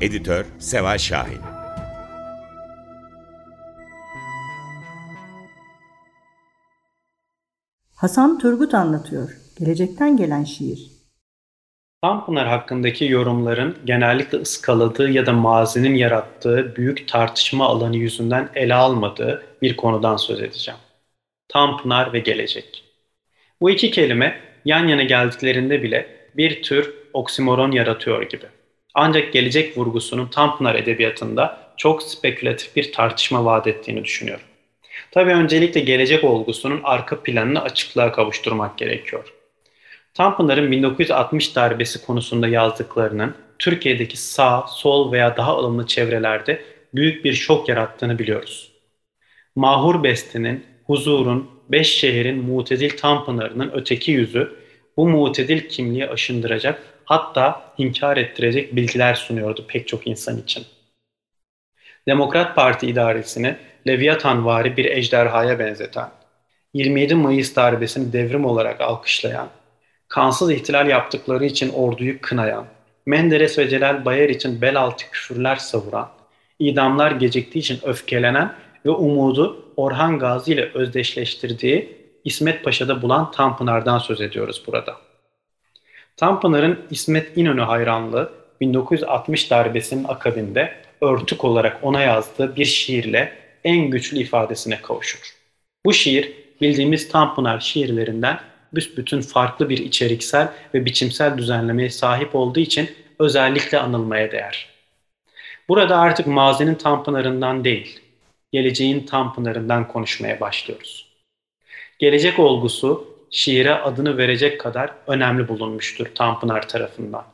Editör Seval Şahin Hasan Turgut anlatıyor. Gelecekten gelen şiir. Tanpınar hakkındaki yorumların genellikle ıskaladığı ya da mazinin yarattığı büyük tartışma alanı yüzünden ele almadığı bir konudan söz edeceğim. Tanpınar ve gelecek. Bu iki kelime yan yana geldiklerinde bile bir tür oksimoron yaratıyor gibi. Ancak gelecek vurgusunun Tanpınar edebiyatında çok spekülatif bir tartışma vaat ettiğini düşünüyorum. Tabii öncelikle gelecek olgusunun arka planını açıklığa kavuşturmak gerekiyor. Tanpınar'ın 1960 darbesi konusunda yazdıklarının Türkiye'deki sağ, sol veya daha ılımlı çevrelerde büyük bir şok yarattığını biliyoruz. Mahur Beste'nin, huzurun, beş şehrin mutedil Tanpınar'ının öteki yüzü bu mutedil kimliği aşındıracak hatta inkar ettirecek bilgiler sunuyordu pek çok insan için. Demokrat Parti idaresini Leviathanvari bir ejderhaya benzeten, 27 Mayıs darbesini devrim olarak alkışlayan, kansız ihtilal yaptıkları için orduyu kınayan, Menderes ve Celal Bayar için bel altı küfürler savuran, idamlar geciktiği için öfkelenen ve umudu Orhan Gazi ile özdeşleştirdiği İsmet Paşa'da bulan Tanpınar'dan söz ediyoruz burada. Tanpınar'ın İsmet İnönü hayranlığı 1960 darbesinin akabinde örtük olarak ona yazdığı bir şiirle en güçlü ifadesine kavuşur. Bu şiir bildiğimiz Tanpınar şiirlerinden büsbütün farklı bir içeriksel ve biçimsel düzenlemeye sahip olduğu için özellikle anılmaya değer. Burada artık mazinin Tanpınar'ından değil, geleceğin Tanpınar'ından konuşmaya başlıyoruz. Gelecek olgusu şiire adını verecek kadar önemli bulunmuştur Tanpınar tarafından.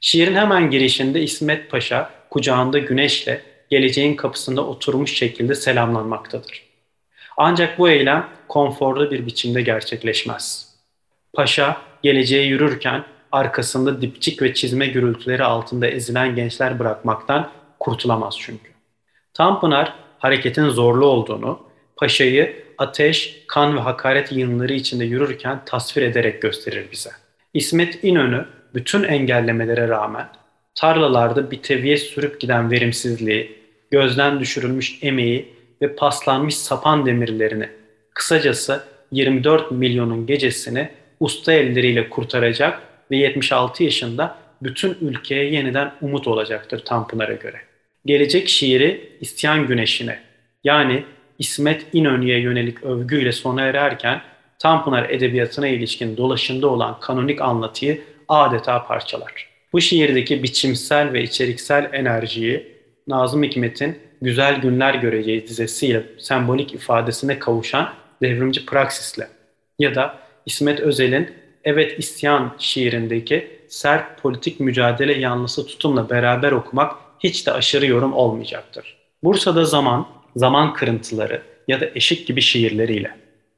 Şiirin hemen girişinde İsmet Paşa kucağında güneşle geleceğin kapısında oturmuş şekilde selamlanmaktadır. Ancak bu eylem konforlu bir biçimde gerçekleşmez. Paşa geleceğe yürürken arkasında dipçik ve çizme gürültüleri altında ezilen gençler bırakmaktan kurtulamaz çünkü. Tanpınar hareketin zorlu olduğunu, paşayı ateş, kan ve hakaret yığınları içinde yürürken tasvir ederek gösterir bize. İsmet İnönü bütün engellemelere rağmen tarlalarda bir teviye sürüp giden verimsizliği, gözden düşürülmüş emeği ve paslanmış sapan demirlerini, kısacası 24 milyonun gecesini usta elleriyle kurtaracak ve 76 yaşında bütün ülkeye yeniden umut olacaktır Tanpınar'a göre. Gelecek şiiri isyan güneşine yani İsmet İnönü'ye yönelik övgüyle sona ererken Tanpınar edebiyatına ilişkin dolaşımda olan kanonik anlatıyı adeta parçalar. Bu şiirdeki biçimsel ve içeriksel enerjiyi Nazım Hikmet'in Güzel Günler Göreceğiz dizesiyle sembolik ifadesine kavuşan devrimci praksisle ya da İsmet Özel'in Evet İsyan şiirindeki sert politik mücadele yanlısı tutumla beraber okumak hiç de aşırı yorum olmayacaktır. Bursa'da zaman, zaman kırıntıları ya da eşik gibi şiirleriyle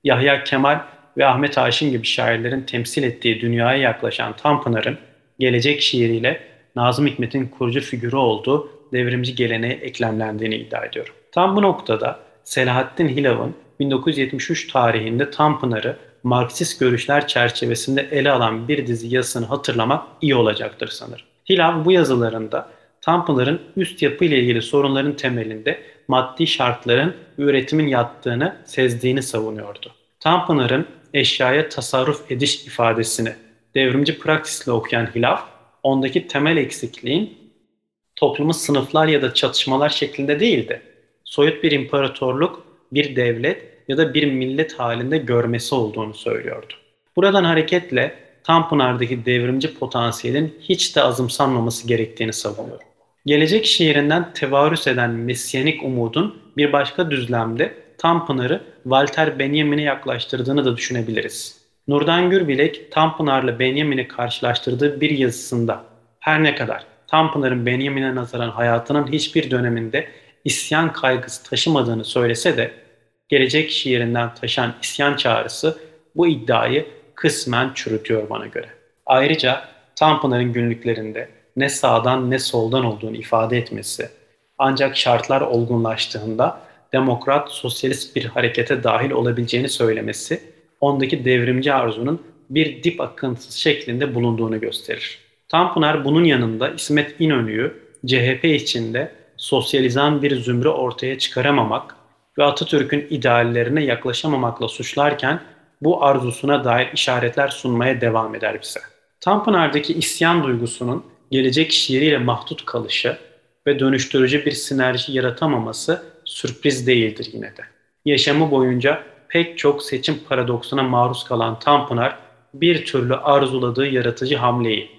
Yahya Kemal ve Ahmet Haşim gibi şairlerin temsil ettiği dünyaya yaklaşan Tanpınar'ın gelecek şiiriyle Nazım Hikmet'in kurucu figürü olduğu devrimci geleneğe eklemlendiğini iddia ediyorum. Tam bu noktada Selahattin Hilav'ın 1973 tarihinde Tanpınar'ı Marksist görüşler çerçevesinde ele alan bir dizi yazısını hatırlamak iyi olacaktır sanırım. Hilav bu yazılarında Tanpınar'ın üst yapı ile ilgili sorunların temelinde maddi şartların üretimin yattığını sezdiğini savunuyordu. Tanpınar'ın eşyaya tasarruf ediş ifadesini devrimci praksisle okuyan Hilaf, ondaki temel eksikliğin toplumu sınıflar ya da çatışmalar şeklinde değildi. Soyut bir imparatorluk, bir devlet ya da bir millet halinde görmesi olduğunu söylüyordu. Buradan hareketle Tanpınar'daki devrimci potansiyelin hiç de azımsanmaması gerektiğini savunuyor. Gelecek şiirinden tevarüs eden mesyenik umudun bir başka düzlemde Tanpınar'ı Walter Benjamin'e yaklaştırdığını da düşünebiliriz. Nurdan Gürbilek Tanpınar'la Benjamin'i karşılaştırdığı bir yazısında her ne kadar Tanpınar'ın Benjamin'e nazaran hayatının hiçbir döneminde isyan kaygısı taşımadığını söylese de gelecek şiirinden taşan isyan çağrısı bu iddiayı kısmen çürütüyor bana göre. Ayrıca Tanpınar'ın günlüklerinde ne sağdan ne soldan olduğunu ifade etmesi, ancak şartlar olgunlaştığında demokrat, sosyalist bir harekete dahil olabileceğini söylemesi, ondaki devrimci arzunun bir dip akıntısı şeklinde bulunduğunu gösterir. Tanpınar bunun yanında İsmet İnönü'yü CHP içinde sosyalizan bir zümre ortaya çıkaramamak ve Atatürk'ün ideallerine yaklaşamamakla suçlarken bu arzusuna dair işaretler sunmaya devam eder bize. Tanpınar'daki isyan duygusunun gelecek şiiriyle mahdut kalışı ve dönüştürücü bir sinerji yaratamaması sürpriz değildir yine de. Yaşamı boyunca pek çok seçim paradoksuna maruz kalan Tanpınar bir türlü arzuladığı yaratıcı hamleyi,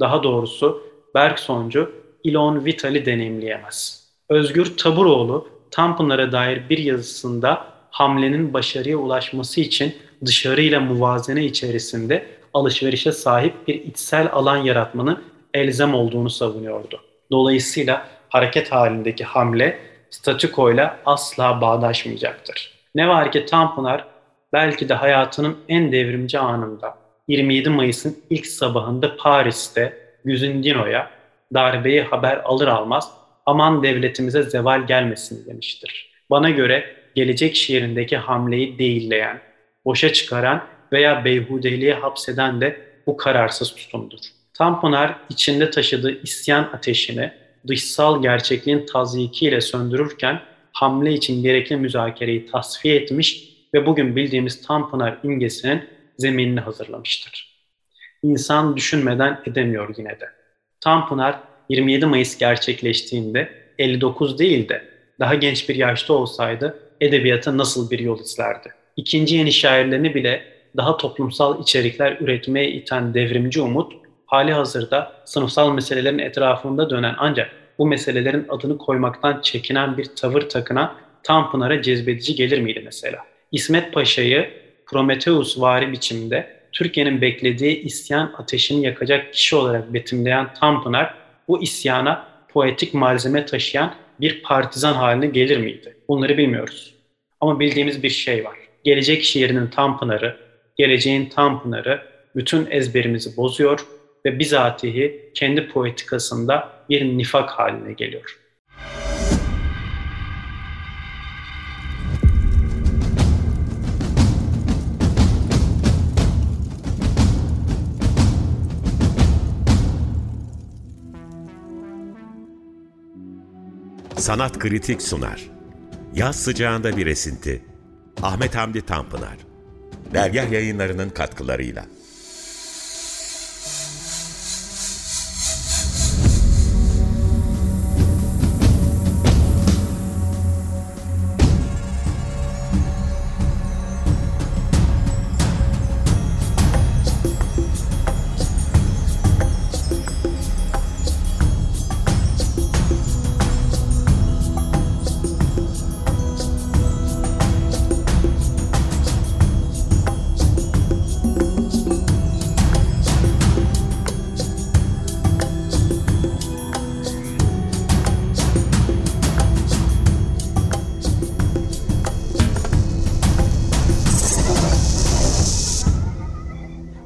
daha doğrusu Bergsoncu Ilon Vital'i deneyimleyemez. Özgür Taburoğlu Tanpınar'a dair bir yazısında hamlenin başarıya ulaşması için dışarıyla muvazene içerisinde alışverişe sahip bir içsel alan yaratmanın elzem olduğunu savunuyordu. Dolayısıyla hareket halindeki hamle statükoyla asla bağdaşmayacaktır. Ne var ki Tanpınar belki de hayatının en devrimci anında 27 Mayıs'ın ilk sabahında Paris'te Güzindino'ya darbeyi haber alır almaz aman devletimize zeval gelmesin demiştir. Bana göre gelecek şiirindeki hamleyi değilleyen, boşa çıkaran veya beyhudeliğe hapseden de bu kararsız tutumdur. Tanpınar içinde taşıdığı isyan ateşini dışsal gerçekliğin tazyikiyle söndürürken hamle için gerekli müzakereyi tasfiye etmiş ve bugün bildiğimiz Tanpınar imgesinin zeminini hazırlamıştır. İnsan düşünmeden edemiyor yine de. Tanpınar 27 Mayıs gerçekleştiğinde 59 değil de daha genç bir yaşta olsaydı edebiyata nasıl bir yol izlerdi? İkinci yeni şairlerini bile daha toplumsal içerikler üretmeye iten devrimci umut, hali hazırda sınıfsal meselelerin etrafında dönen ancak bu meselelerin adını koymaktan çekinen bir tavır takına Tanpınar'a cezbedici gelir miydi mesela? İsmet Paşa'yı Prometheus vari biçimde Türkiye'nin beklediği isyan ateşini yakacak kişi olarak betimleyen Tanpınar bu isyana poetik malzeme taşıyan bir partizan haline gelir miydi? Bunları bilmiyoruz. Ama bildiğimiz bir şey var. Gelecek şiirinin Tanpınar'ı, geleceğin Tanpınar'ı bütün ezberimizi bozuyor ve bizatihi kendi poetikasında bir nifak haline geliyor. Sanat Kritik sunar. Yaz sıcağında bir esinti. Ahmet Hamdi Tanpınar. Dergah yayınlarının katkılarıyla.